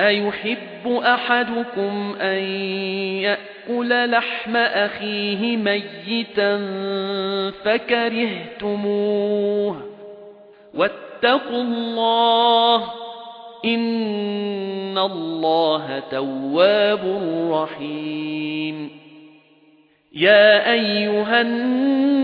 أيحب أحدكم أن يأكل لحم أخيه ميتا فكرهتموه واتقوا الله إن الله تواب رحيم يا أيها الناس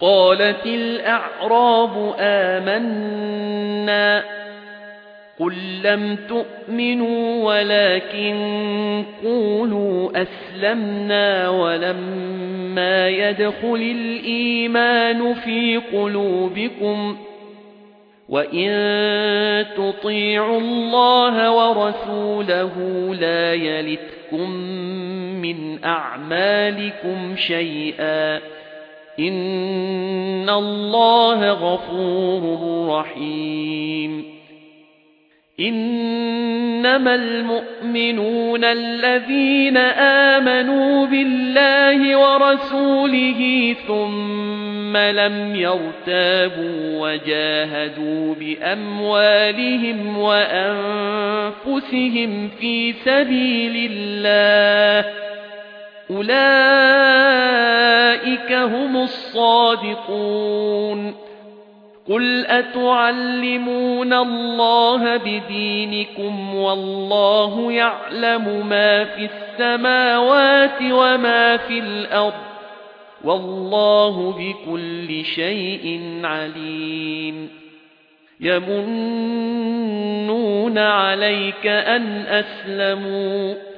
قالت الأعراب آمنا قل لم تؤمنوا ولكن قولوا أسلمنا ولما يدخل الإيمان في قلوبكم وَإِن تُطِيعُوا اللَّهَ وَرَسُولَهُ لَا يَلِتْكُم مِّنْ أَعْمَالِكُمْ شَيْئًا إِنَّ اللَّهَ غَفُورٌ رَّحِيمٌ إِنَّمَا الْمُؤْمِنُونَ الَّذِينَ آمَنُوا بِاللَّهِ وَرَسُولِهِ ثُمَّ لَمْ يَرْتَابُوا وَجَاهَدُوا بِأَمْوَالِهِمْ وَأَنفُسِهِمْ فِي سَبِيلِ اللَّهِ أُولَئِكَ هُمُ الصَّادِقُونَ. قُلْ أَتُعَلِّمُونَ اللَّهَ بِدِينِكُمْ وَاللَّهُ يَعْلَمُ مَا فِي السَّمَاوَاتِ وَمَا فِي الْأَرْضِ وَاللَّهُ بِكُلِّ شَيْءٍ عَلِيمٌ. يَمُنُّونَ عَلَيْكَ أَنْ أَسْلَمُوا.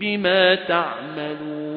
بما تعملون